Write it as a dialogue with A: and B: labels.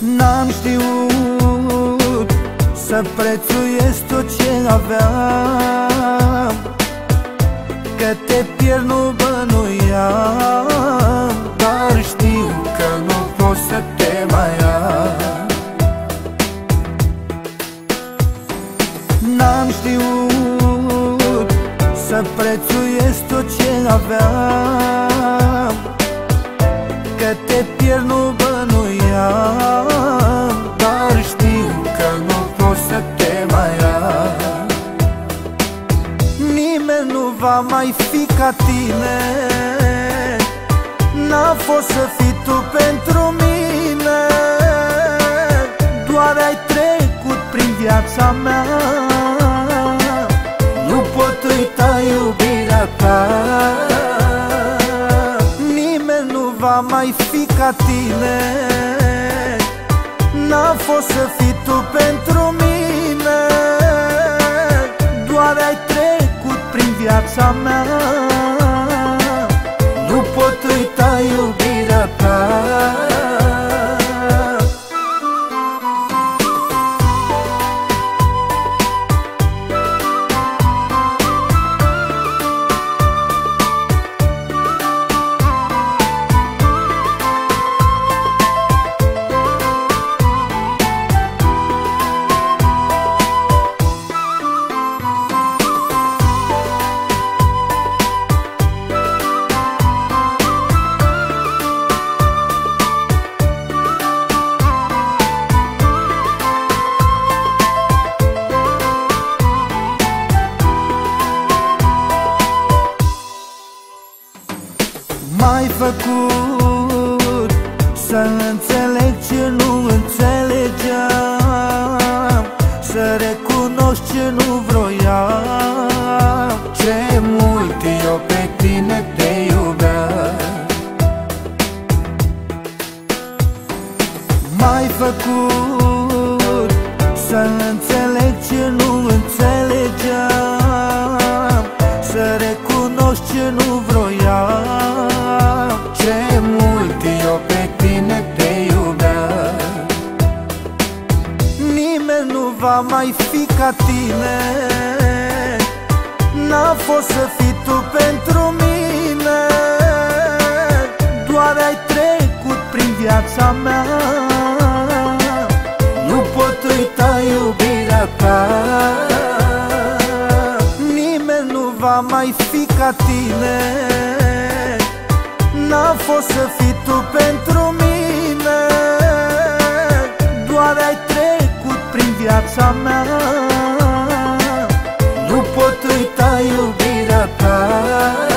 A: N-am știut să prețuiesc tot ce aveam. Că te pierd nu bănuiam Dar știu că nu pot să te mai am. N-am știut să prețuiesc tot ce aveam. Că te pierd nu bănuiam ca tine. N-a fost să fii tu pentru mine. Doar ai trecut prin viața mea. Nu pot uita iubirea ta. Va mai fi ca tine. N-a fost să fii tu pentru mine. Doar ai trecut prin viața mea mai făcut? Să înțeleg ce nu înțelegeam. Să recunosc ce nu vroiam. Ce mult eu pe tine te iubeam Mai făcut? Să înțeleg ce nu înțelegeam. Să recunosc ce nu vroiam va mai fi ca tine. N-a fost să fii tu pentru mine. Doar ai trecut prin viața mea. Nu pot uita iubirea ta. Nimeni nu va mai fi ca tine. N-a fost să fii tu pentru mea. Nu pot uita iubirea ta.